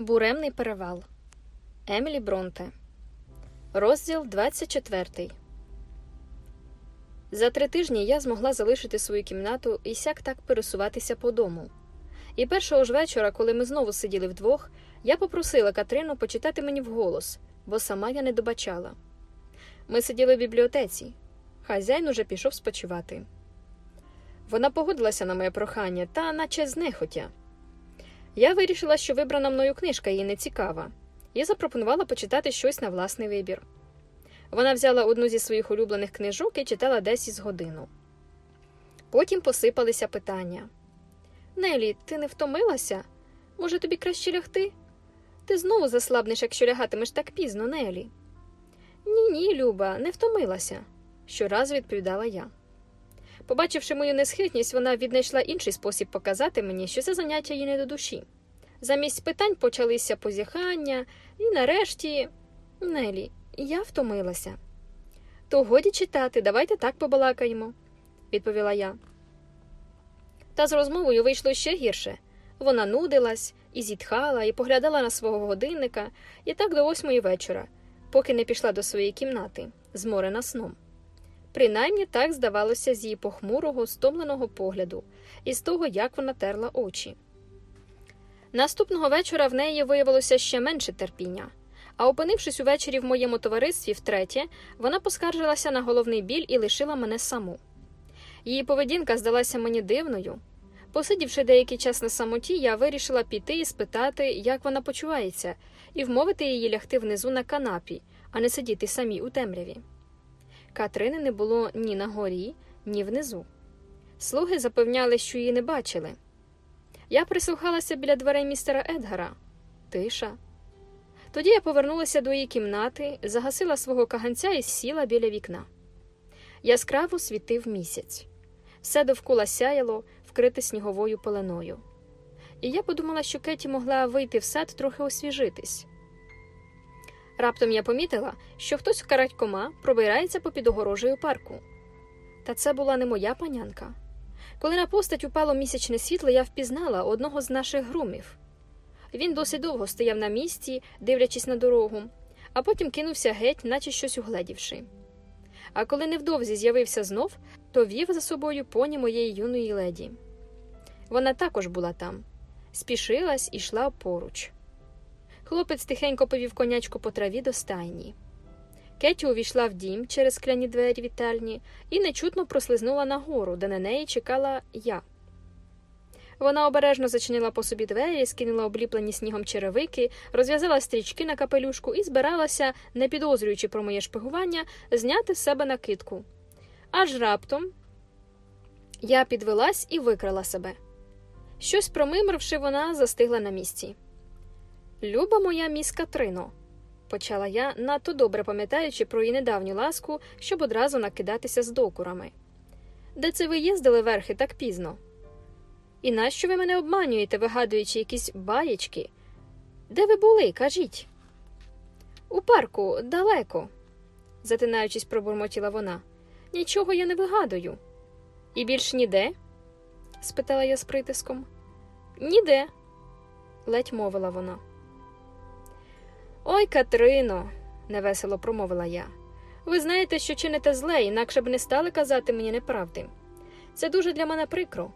Буремний перевал Емілі Бронте. Розділ 24. За три тижні я змогла залишити свою кімнату і сяк так пересуватися по дому. І першого ж вечора, коли ми знову сиділи вдвох, я попросила Катрину почитати мені вголос, бо сама я не добачала. Ми сиділи в бібліотеці. Хазяїн уже пішов спочивати. Вона погодилася на моє прохання, та наче знехотя. Я вирішила, що вибрана мною книжка їй не цікава, і запропонувала почитати щось на власний вибір. Вона взяла одну зі своїх улюблених книжок і читала десь із годину. Потім посипалися питання. Нелі, ти не втомилася? Може, тобі краще лягти? Ти знову заслабнеш, якщо лягатимеш так пізно, Нелі. Ні, ні, Люба, не втомилася, щораз відповідала я. Побачивши мою несхитність, вона віднайшла інший спосіб показати мені, що це заняття їй не до душі. Замість питань почалися позіхання, і нарешті. Нелі, я втомилася. То годі читати, давайте так побалакаємо, відповіла я. Та з розмовою вийшло ще гірше. Вона нудилась і зітхала, і поглядала на свого годинника, і так до восьмої вечора, поки не пішла до своєї кімнати, зморена сном. Принаймні так здавалося з її похмурого, стомленого погляду, і з того, як вона терла очі. Наступного вечора в неї виявилося ще менше терпіння, а опинившись увечері в моєму товаристві втретє, вона поскаржилася на головний біль і лишила мене саму. Її поведінка здалася мені дивною. Посидівши деякий час на самоті, я вирішила піти і спитати, як вона почувається, і вмовити її лягти внизу на канапі, а не сидіти самій у темряві. Катрини не було ні на горі, ні внизу. Слуги запевняли, що її не бачили. Я прислухалася біля дверей містера Едгара. Тиша. Тоді я повернулася до її кімнати, загасила свого каганця і сіла біля вікна. Яскраво світив місяць. Все довкола сяяло, вкрите сніговою пеленою. І я подумала, що Кеті могла вийти в сад трохи освіжитись. Раптом я помітила, що хтось каратькома пробирається попід огорожею парку. Та це була не моя панянка. Коли на постать упало місячне світло, я впізнала одного з наших грумів. Він досить довго стояв на місці, дивлячись на дорогу, а потім кинувся геть, наче щось угледівши. А коли невдовзі з'явився знов, то вів за собою поні моєї юної леді. Вона також була там, спішилась і йшла поруч. Хлопець тихенько повів конячку по траві до стайні. Кеті увійшла в дім через скляні двері вітальні і нечутно прослизнула нагору, де на неї чекала я. Вона обережно зачинила по собі двері, скинула обліплені снігом черевики, розв'язала стрічки на капелюшку і збиралася, не підозрюючи про моє шпигування, зняти з себе накидку. Аж раптом я підвелась і викрала себе. Щось промимривши, вона застигла на місці. Люба моя міс Катрино, почала я, надто добре пам'ятаючи про її недавню ласку, щоб одразу накидатися з докурами. Де це ви їздили верхи так пізно? І нащо ви мене обманюєте, вигадуючи якісь баєчки? Де ви були, кажіть? У парку далеко, затинаючись, пробурмотіла вона. Нічого я не вигадую. І більш ніде? спитала я з притиском. Ніде, ледь мовила вона. Ой, Катрино, невесело промовила я. Ви знаєте, що чините зле, інакше б не стали казати мені неправди. Це дуже для мене прикро.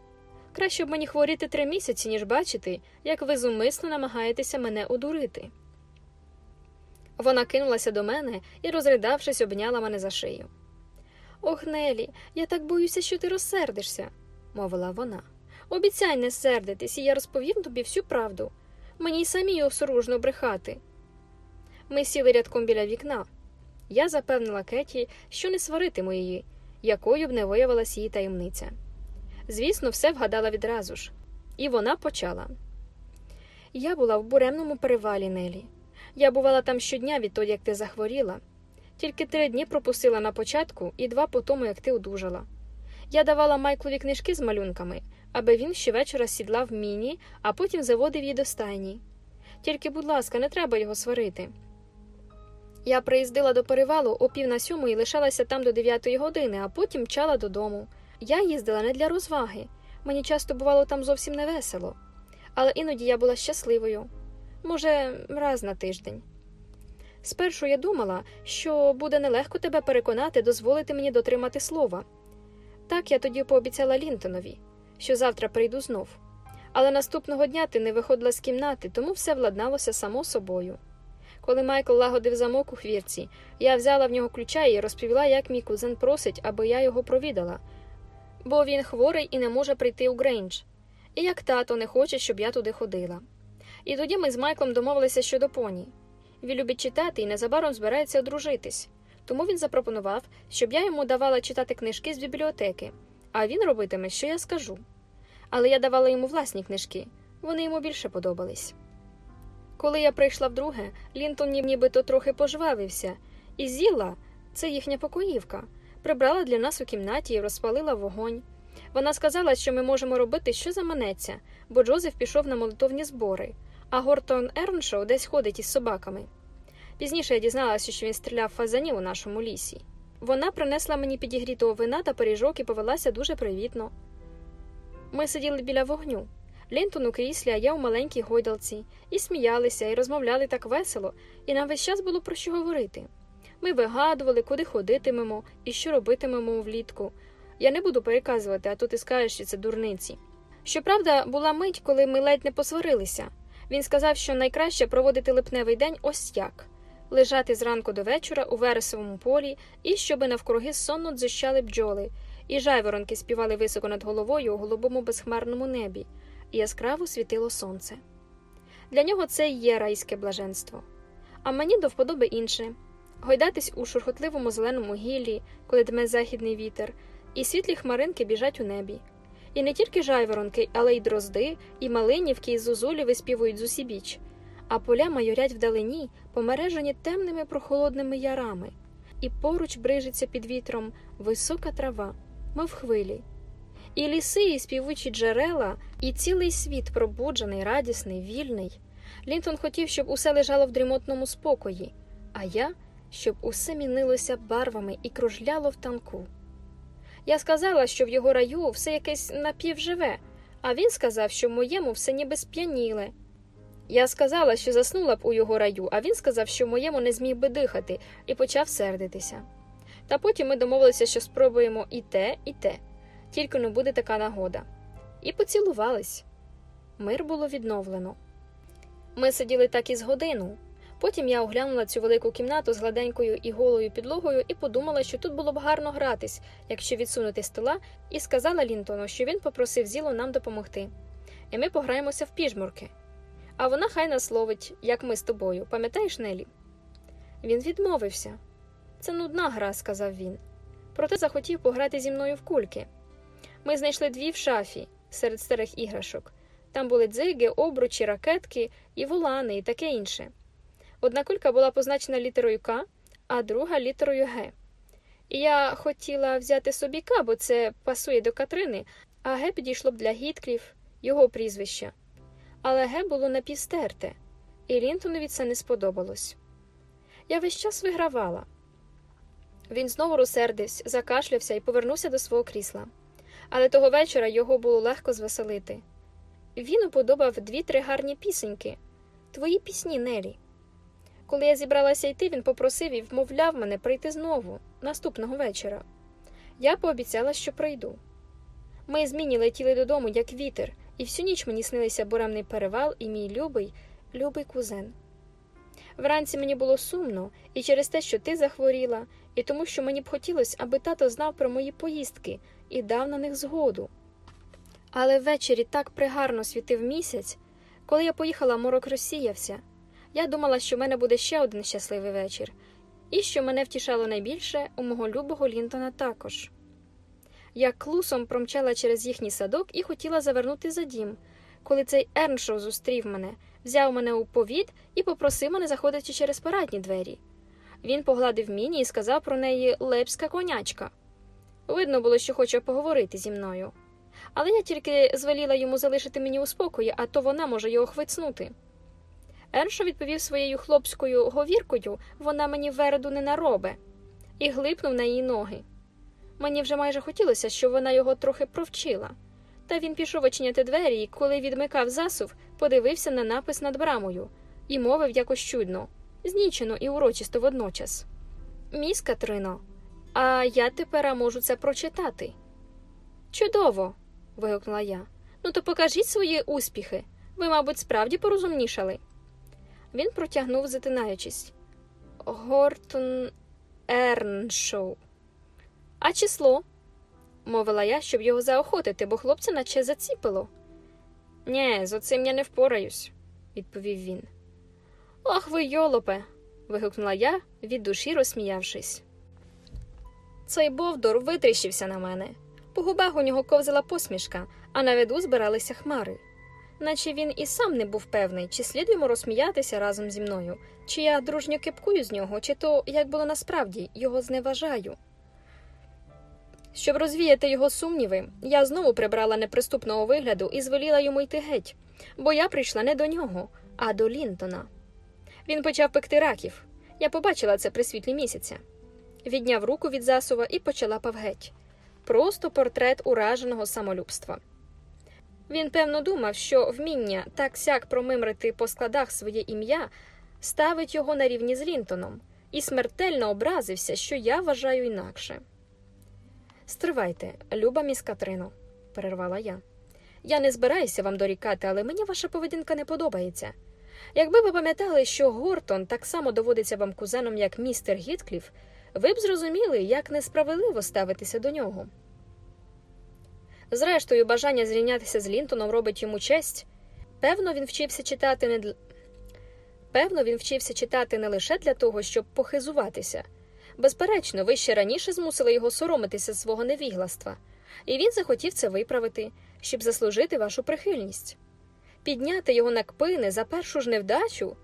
Краще б мені хворіти три місяці, ніж бачити, як ви зумисно намагаєтеся мене одурити. Вона кинулася до мене і, розридавшись, обняла мене за шию. Ох, Нелі, я так боюся, що ти розсердишся, мовила вона. Обіцяй не сердитись, і я розповім тобі всю правду. Мені й самій осоружно брехати. Ми сіли рядком біля вікна. Я запевнила Кеті, що не сваритиму її, якою б не виявилась її таємниця. Звісно, все вгадала відразу ж, і вона почала. Я була в буремному перевалі Нелі. Я бувала там щодня відтоді, як ти захворіла. Тільки три дні пропустила на початку і два по тому, як ти одужала. Я давала Майклові книжки з малюнками, аби він щовечора сідлав міні, а потім заводив її до стайні. Тільки, будь ласка, не треба його сварити. Я приїздила до перевалу о пів на сьому і лишалася там до дев'ятої години, а потім мчала додому. Я їздила не для розваги. Мені часто бувало там зовсім невесело. Але іноді я була щасливою. може, раз на тиждень. Спершу я думала, що буде нелегко тебе переконати, дозволити мені дотримати слова. Так я тоді пообіцяла Лінтонові, що завтра прийду знов. Але наступного дня ти не виходила з кімнати, тому все владналося само собою. Коли Майкл лагодив замок у хвірці, я взяла в нього ключа і розповіла, як мій кузен просить, аби я його провідала, бо він хворий і не може прийти у Грейндж, і як тато не хоче, щоб я туди ходила. І тоді ми з Майклом домовилися щодо поні. Він любить читати і незабаром збирається одружитись, тому він запропонував, щоб я йому давала читати книжки з бібліотеки, а він робитиме, що я скажу. Але я давала йому власні книжки, вони йому більше подобались. Коли я прийшла вдруге, Лінтон нібито трохи пожвавився, і зіла це їхня покоївка, прибрала для нас у кімнаті і розпалила вогонь. Вона сказала, що ми можемо робити, що заманеться, бо Джозеф пішов на молитовні збори, а Гортон Ерншоу десь ходить із собаками. Пізніше я дізналася, що він стріляв фазанів у нашому лісі. Вона принесла мені підігрітого вина та пиріжок і повелася дуже привітно. Ми сиділи біля вогню. Лінтон у кріслі, а я у маленькій гойдалці, і сміялися, і розмовляли так весело, і нам весь час було про що говорити. Ми вигадували, куди ходитимемо і що робитимемо влітку. Я не буду переказувати, а то ти скажеш, що це дурниці. Щоправда, була мить, коли ми ледь не посварилися. Він сказав, що найкраще проводити липневий день ось як лежати зранку до вечора у вересовому полі, і щоби навкруги сонно дзищали бджоли, і жайворонки співали високо над головою у голубому безхмарному небі, яскраво світило сонце. Для нього це є райське блаженство. А мені до вподоби інше гойдатись у шурхотливому зеленому гіллі, коли дме західний вітер, і світлі хмаринки біжать у небі. І не тільки жайворонки, але й дрозди, і малинівки, і зозулі виспівують зусібіч, а поля майорять вдалині, помережені темними прохолодними ярами, і поруч брижиться під вітром висока трава, мов хвилі. І ліси, і співучі джерела, і цілий світ пробуджений, радісний, вільний. Лінтон хотів, щоб усе лежало в дрімотному спокої, а я, щоб усе мінилося барвами і кружляло в танку. Я сказала, що в його раю все якесь напівживе, а він сказав, що в моєму все ніби сп'яніле. Я сказала, що заснула б у його раю, а він сказав, що в моєму не зміг би дихати, і почав сердитися. Та потім ми домовилися, що спробуємо і те, і те, тільки не буде така нагода. І поцілувались. Мир було відновлено. Ми сиділи так із годину. Потім я оглянула цю велику кімнату з гладенькою і голою підлогою і подумала, що тут було б гарно гратись, якщо відсунути стола, і сказала Лінтону, що він попросив Зілу нам допомогти. І ми пограємося в піжмурки. А вона хай нас ловить, як ми з тобою, пам'ятаєш Нелі? Він відмовився. Це нудна гра, сказав він. Проте захотів пограти зі мною в кульки. Ми знайшли дві в шафі серед старих іграшок. Там були дзиги, обручі, ракетки і волани, і таке інше. Одна кулька була позначена літерою К, а друга літерою Г. І я хотіла взяти собі К, бо це пасує до Катрини, а Г підійшло б для Гіткліф, його прізвища. Але Г було напівстерте, і Лінтонові це не сподобалось. Я весь час вигравала. Він знову розсердився, закашлявся і повернувся до свого крісла. Але того вечора його було легко звеселити. Він уподобав дві-три гарні пісеньки твої пісні, Нелі. Коли я зібралася йти, він попросив і вмовляв мене прийти знову, наступного вечора. Я пообіцяла, що прийду. Ми зміні летіли додому, як вітер, і всю ніч мені снилися буремний перевал і мій любий, любий кузен. Вранці мені було сумно і через те, що ти захворіла, і тому, що мені б хотілося, аби тато знав про мої поїздки і дав на них згоду. Але ввечері так пригарно світив місяць, коли я поїхала, морок розсіявся. Я думала, що в мене буде ще один щасливий вечір, і що мене втішало найбільше у мого любого Лінтона також. Я клусом промчала через їхній садок і хотіла завернути за дім, коли цей Ерншоу зустрів мене, взяв мене у повід і попросив мене заходити через парадні двері. Він погладив міні і сказав про неї лепська конячка. Видно було, що хоче поговорити зі мною. Але я тільки звеліла йому залишити мені у спокої, а то вона може його хвицнути. Ершо відповів своєю хлопською говіркою вона мені вереду не наробе, і глипнув на її ноги. Мені вже майже хотілося, щоб вона його трохи провчила. Та він пішов очиняти двері і, коли відмикав засув, подивився на напис над брамою і мовив якось чудно, знічено і урочисто водночас. Міс Катрино, а я тепер можу це прочитати. Чудово. вигукнула я. Ну, то покажіть свої успіхи. Ви, мабуть, справді порозумнішали. Він протягнув, затинаючись. Гортон Ерншоу. А число? мовила я, щоб його заохотити, бо хлопця наче заціпило. Нє, з оцим я не впораюсь, відповів він. Ох ви, йолопе. вигукнула я, від душі розсміявшись. Цей Бовдор витріщився на мене. По губах у нього ковзала посмішка, а на виду збиралися хмари. Наче він і сам не був певний, чи слід йому розсміятися разом зі мною, чи я дружньо кепкую з нього, чи то, як було насправді, його зневажаю. Щоб розвіяти його сумніви, я знову прибрала неприступного вигляду і звеліла йому йти геть, бо я прийшла не до нього, а до Лінтона. Він почав пекти раків. Я побачила це при світлі місяця. Відняв руку від засува і почала павгеть. Просто портрет ураженого самолюбства. Він, певно, думав, що вміння так сяк промимрити по складах своє ім'я ставить його на рівні з Лінтоном, і смертельно образився, що я вважаю інакше. Стривайте, люба міс Катрино, перервала я. Я не збираюся вам дорікати, але мені ваша поведінка не подобається. Якби ви пам'ятали, що Гортон так само доводиться вам кузеном, як містер Гіткліф, ви б зрозуміли, як несправедливо ставитися до нього. Зрештою, бажання зрівнятися з Лінтоном робить йому честь. Певно, він вчився читати не. Певно, він вчився читати не лише для того, щоб похизуватися. Безперечно, ви ще раніше змусили його соромитися свого невігластва, і він захотів це виправити, щоб заслужити вашу прихильність. Підняти його на кпини за першу ж невдачу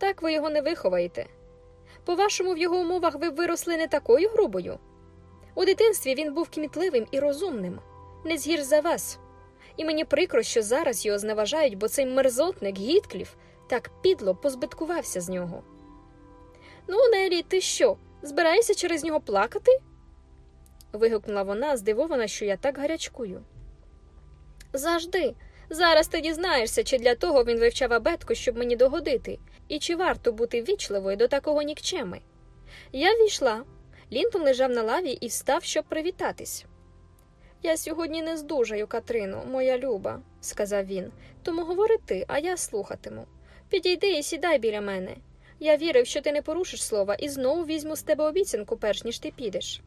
так ви його не виховаєте. По вашому, в його умовах ви виросли не такою грубою. У дитинстві він був кмітливим і розумним, не згір за вас. І мені прикро, що зараз його зневажають, бо цей мерзотник Гіткліф так підло позбиткувався з нього. Ну, Нелі, ти що? Збираєшся через нього плакати? вигукнула вона, здивована, що я так гарячкую. Завжди. Зараз ти дізнаєшся, чи для того він вивчав абетку, щоб мені догодити, і чи варто бути вічливою до такого нікчеми. Я війшла. Лінтон лежав на лаві і встав, щоб привітатись. Я сьогодні не здужаю, Катрину, моя люба, сказав він, тому говори ти, а я слухатиму. Підійди і сідай біля мене. Я вірив, що ти не порушиш слова, і знову візьму з тебе обіцянку, перш ніж ти підеш.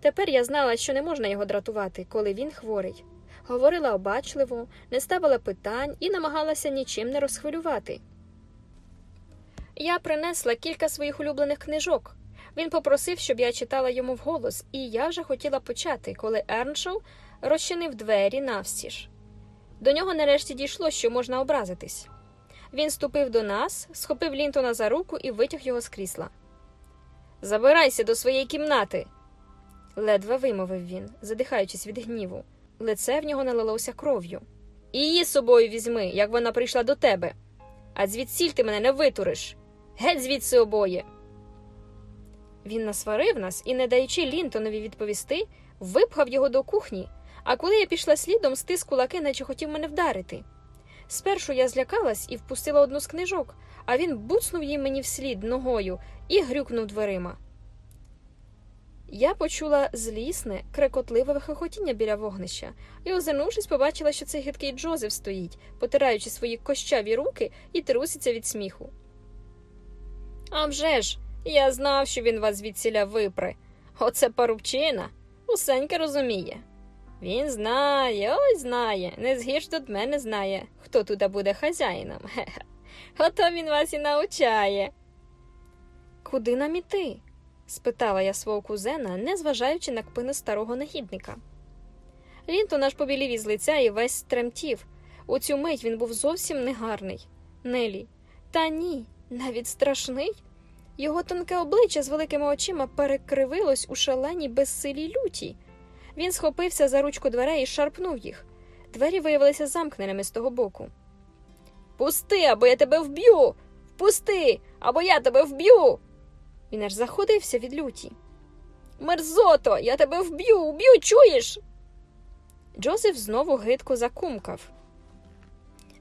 Тепер я знала, що не можна його дратувати, коли він хворий. Говорила обачливо, не ставила питань і намагалася нічим не розхвилювати. Я принесла кілька своїх улюблених книжок. Він попросив, щоб я читала йому вголос, і я вже хотіла почати, коли Ерншоу розчинив двері навстіж. До нього нарешті дійшло, що можна образитись. Він ступив до нас, схопив Лінтона за руку і витяг його з крісла. Забирайся до своєї кімнати, ледве вимовив він, задихаючись від гніву. Лице в нього налилося кров'ю. І її з собою візьми, як вона прийшла до тебе. А звідсіль ти мене не витуриш. Геть звідси обоє. Він насварив нас і, не даючи Лінтонові відповісти, випхав його до кухні, а коли я пішла слідом, стис кулаки, наче хотів мене вдарити. Спершу я злякалась і впустила одну з книжок, а він буцнув її мені вслід ногою і грюкнув дверима. Я почула злісне, крекотливе вихохотіння біля вогнища і, озирнувшись, побачила, що цей гидкий Джозеф стоїть, потираючи свої кощаві руки і труситься від сміху. «А вже ж, я знав, що він вас звідсіля випре. Оце парубчина, усенька розуміє. Він знає, ой знає, не згірш до мене знає, хто туди буде хазяїном. Хе-хе. Ото він вас і навчає. Куди нам іти? Спитала я свого кузена, незважаючи на кпини старого негідника. Лінтон аж побілів із лиця і весь стремтів. У цю мить він був зовсім негарний. Нелі. Та ні, навіть страшний. Його тонке обличчя з великими очима перекривилось у шаленій безсилій люті. Він схопився за ручку дверей і шарпнув їх. Двері виявилися замкненими з того боку. Пусти, або я тебе вб'ю. Впусти, або я тебе вб'ю. Він аж заходився від люті. Мерзото, я тебе вб'ю, вб'ю, чуєш? Джозеф знову гидко закумкав.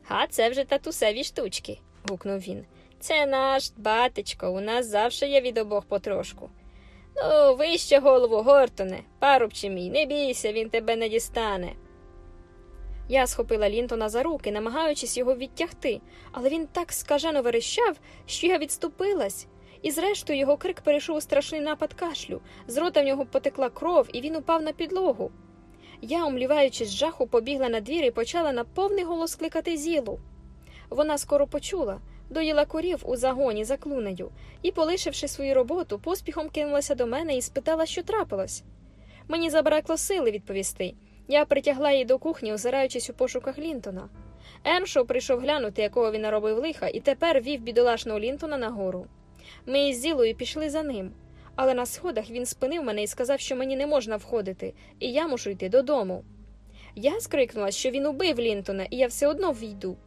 А це вже татусеві штучки, гукнув він. Це наш батечко, у нас завжди є від обох потрошку. Ну, вище голову, Гортоне, парубче мій, не бійся, він тебе не дістане. Я схопила Лінтона за руки, намагаючись його відтягти, але він так скажено верещав, що я відступилась, і, зрештою, його крик перейшов у страшний напад кашлю. З рота в нього потекла кров, і він упав на підлогу. Я, умліваючись з жаху, побігла на двір і почала на повний голос кликати зілу. Вона скоро почула, доїла корів у загоні за клунею і, полишивши свою роботу, поспіхом кинулася до мене і спитала, що трапилось. Мені забракло сили відповісти. Я притягла її до кухні, озираючись у пошуках Лінтона. Еншоу прийшов глянути, якого він наробив лиха, і тепер вів бідолашного Лінтона нагору. Ми із Зілою пішли за ним, але на сходах він спинив мене і сказав, що мені не можна входити, і я мушу йти додому. Я скрикнула, що він убив Лінтона, і я все одно війду.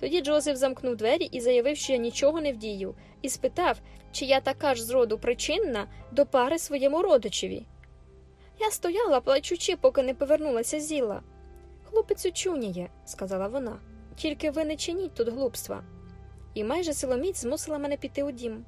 Тоді Джозеф замкнув двері і заявив, що я нічого не вдію, і спитав, чи я така ж зроду причинна до пари своєму родичеві. Я стояла, плачучи, поки не повернулася зіла. Хлопець учуняє, сказала вона, тільки ви не чиніть тут глупства. І майже силоміць змусила мене піти у дім.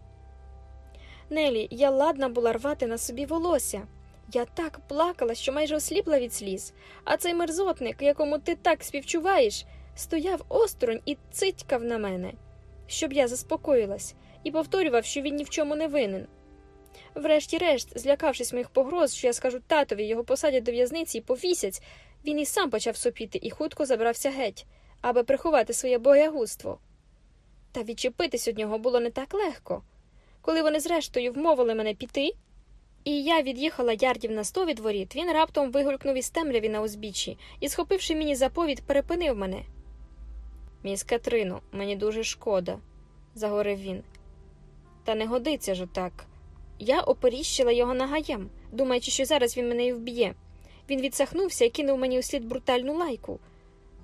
Нелі, я ладна була рвати на собі волосся. Я так плакала, що майже осліпла від сліз, а цей мерзотник, якому ти так співчуваєш, стояв осторонь і цитькав на мене, щоб я заспокоїлась, і повторював, що він ні в чому не винен. Врешті-решт, злякавшись моїх погроз, що я скажу татові, його посадять до в'язниці і повісять, він і сам почав сопіти і хутко забрався геть, аби приховати своє боягузтво. Та відчепитись від нього було не так легко. Коли вони, зрештою, вмовили мене піти, і я від'їхала ярдів на сто від воріт, він раптом вигулькнув із темряві на узбіччі і, схопивши мені заповідь, перепинив мене. Міс Катрину, мені дуже шкода, заговорив він. Та не годиться ж отак. Я оперіщила його нагаєм, думаючи, що зараз він мене і вб'є. Він відсахнувся і кинув мені услід брутальну лайку.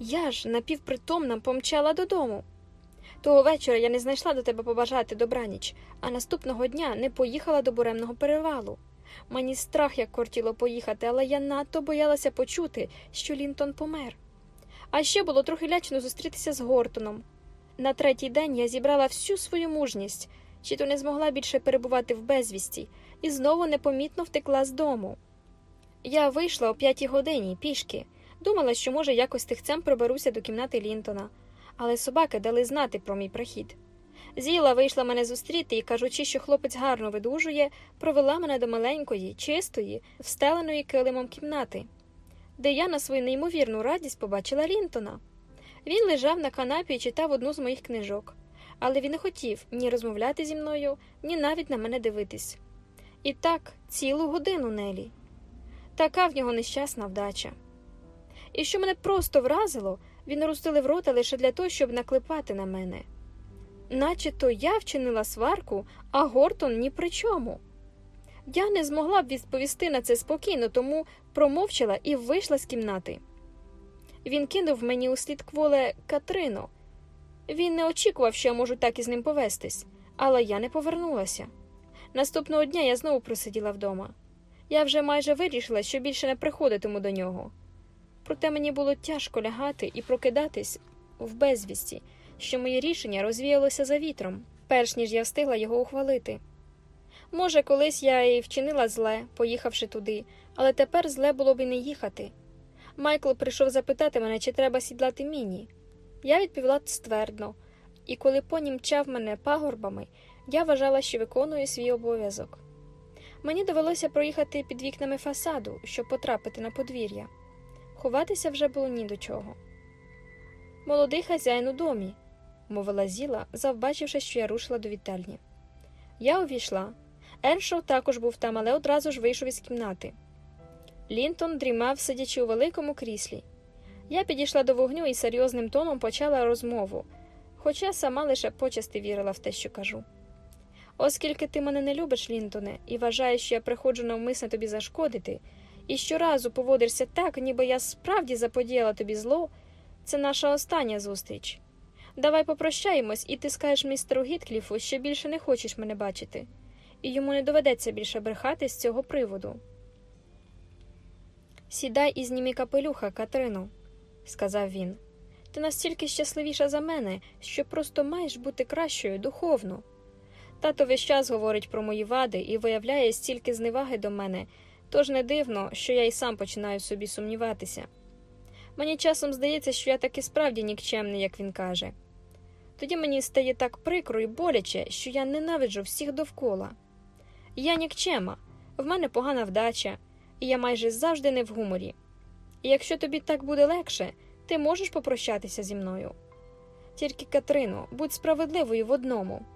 Я ж напівпритомна помчала додому. Того вечора я не знайшла до тебе побажати добраніч, а наступного дня не поїхала до буремного перевалу. Мені страх як кортіло поїхати, але я надто боялася почути, що Лінтон помер. А ще було трохи лячно зустрітися з Гортоном. На третій день я зібрала всю свою мужність, чи то не змогла більше перебувати в безвісті, і знову непомітно втекла з дому. Я вийшла о п'ятій годині пішки, думала, що, може, якось тихцем проберуся до кімнати Лінтона, але собаки дали знати про мій прихід. Зіла вийшла мене зустріти і, кажучи, що хлопець гарно видужує, провела мене до маленької, чистої, встеленої килимом кімнати, де я на свою неймовірну радість побачила Лінтона. Він лежав на канапі і читав одну з моїх книжок, але він не хотів ні розмовляти зі мною, ні навіть на мене дивитись. І так, цілу годину Нелі. Така в нього нещасна вдача. І що мене просто вразило, він розстелив рота лише для того, щоб наклепати на мене. Наче то я вчинила сварку, а Гортон ні при чому. Я не змогла б відповісти на це спокійно, тому промовчала і вийшла з кімнати. Він кинув мені услід кволе Катрину. Він не очікував, що я можу так із ним повестись, але я не повернулася. Наступного дня я знову просиділа вдома. Я вже майже вирішила, що більше не приходитиму до нього. Проте мені було тяжко лягати і прокидатись в безвісті, що моє рішення розвіялося за вітром, перш ніж я встигла його ухвалити. Може, колись я і вчинила зле, поїхавши туди, але тепер зле було б і не їхати. Майкл прийшов запитати мене, чи треба сідлати міні. Я відповіла ствердно, і коли поні мчав мене пагорбами, я вважала, що виконую свій обов'язок. Мені довелося проїхати під вікнами фасаду, щоб потрапити на подвір'я. Ховатися вже було ні до чого. Молодий хазяїн у домі, мовила Зіла, завбачивши, що я рушила до вітальні. Я увійшла. Еншоу також був там, але одразу ж вийшов із кімнати. Лінтон дрімав, сидячи у великому кріслі. Я підійшла до вогню і серйозним тоном почала розмову, хоча сама лише почасти вірила в те, що кажу. Оскільки ти мене не любиш, Лінтоне, і вважаєш, що я приходжу навмисно тобі зашкодити, і щоразу поводишся так, ніби я справді заподіяла тобі зло, це наша остання зустріч. Давай попрощаємось, і ти скажеш містеру Гіткліфу, що більше не хочеш мене бачити, і йому не доведеться більше брехати з цього приводу. Сідай і знімі капелюха, Катрину, сказав він. Ти настільки щасливіша за мене, що просто маєш бути кращою духовно. Тато весь час говорить про мої вади і виявляє стільки зневаги до мене, тож не дивно, що я й сам починаю собі сумніватися. Мені часом здається, що я таки справді нікчемний, як він каже. Тоді мені стає так прикро і боляче, що я ненавиджу всіх довкола. Я нікчема, в мене погана вдача, і я майже завжди не в гуморі. І якщо тобі так буде легше, ти можеш попрощатися зі мною. Тільки, Катрино, будь справедливою в одному.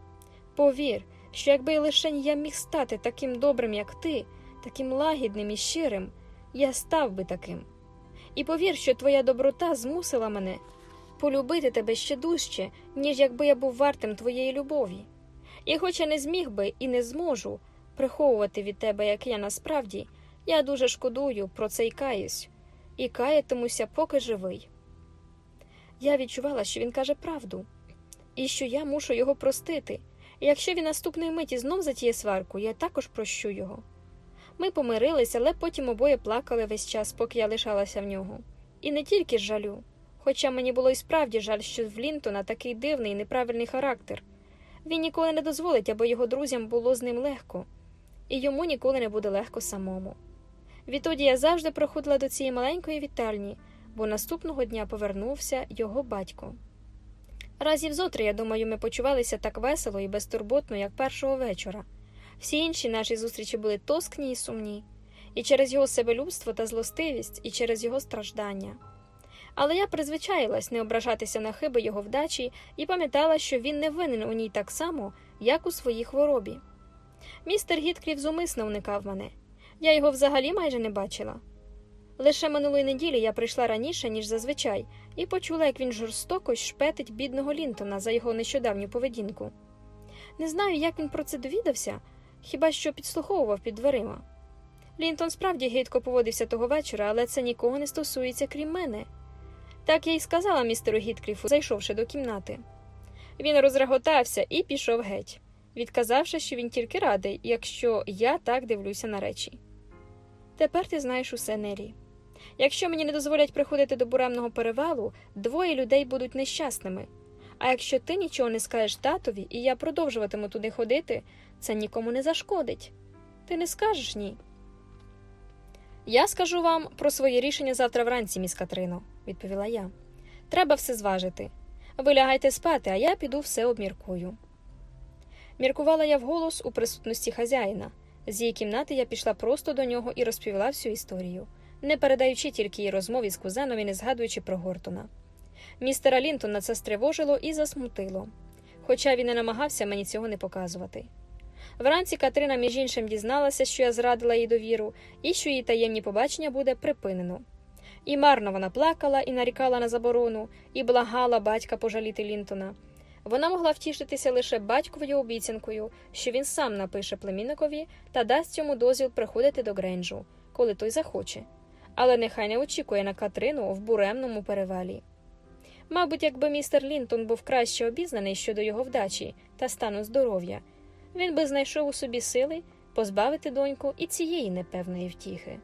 Повір, що якби лише я міг стати таким добрим, як ти, таким лагідним і щирим, я став би таким. І повір, що твоя доброта змусила мене полюбити тебе ще дужче, ніж якби я був вартим твоєї любові. І хоч я не зміг би і не зможу приховувати від тебе, як я насправді, я дуже шкодую про це й каюсь, і каятимуся, поки живий. Я відчувала, що він каже правду, і що я мушу його простити. І якщо він наступної миті знов затіє сварку, я також прощу його. Ми помирилися, але потім обоє плакали весь час, поки я лишалася в нього. І не тільки жалю. Хоча мені було і справді жаль, що в Лінтона такий дивний і неправильний характер. Він ніколи не дозволить, аби його друзям було з ним легко, і йому ніколи не буде легко самому. Відтоді я завжди проходила до цієї маленької вітальні, бо наступного дня повернувся його батько. Разів зотри, я думаю, ми почувалися так весело і безтурботно, як першого вечора. Всі інші наші зустрічі були тоскні і сумні, і через його себелюбство та злостивість, і через його страждання. Але я призвичаїлась не ображатися на хиби його вдачі і пам'ятала, що він не винен у ній так само, як у своїй хворобі. Містер Гіткрів зумисно уникав мене. Я його взагалі майже не бачила. Лише минулої неділі я прийшла раніше, ніж зазвичай, і почула, як він жорстоко шпетить бідного Лінтона за його нещодавню поведінку. Не знаю, як він про це довідався, хіба що підслуховував під дверима. Лінтон справді гидко поводився того вечора, але це нікого не стосується, крім мене. Так я й сказала містеру Гіткріфу, зайшовши до кімнати. Він розреготався і пішов геть, відказавши, що він тільки радий, якщо я так дивлюся на речі. Тепер ти знаєш усе, Нері. Якщо мені не дозволять приходити до буремного перевалу, двоє людей будуть нещасними. А якщо ти нічого не скажеш татові, і я продовжуватиму туди ходити, це нікому не зашкодить. Ти не скажеш ні. Я скажу вам про своє рішення завтра вранці, міс Катрино, відповіла я. Треба все зважити. Ви лягайте спати, а я піду все обміркую. Міркувала я вголос у присутності хазяїна. З її кімнати я пішла просто до нього і розповіла всю історію, не передаючи тільки її розмові з кузеном і не згадуючи про Гортона. Містера Лінтона це стривожило і засмутило, хоча він не намагався мені цього не показувати. Вранці Катрина, між іншим, дізналася, що я зрадила їй довіру, і що її таємні побачення буде припинено. І марно вона плакала і нарікала на заборону, і благала батька пожаліти Лінтона. Вона могла втішитися лише батьковою обіцянкою, що він сам напише племінникові та дасть йому дозвіл приходити до Гренджу, коли той захоче, але нехай не очікує на Катрину в буремному перевалі. Мабуть, якби містер Лінтон був краще обізнаний щодо його вдачі та стану здоров'я, він би знайшов у собі сили позбавити доньку і цієї непевної втіхи.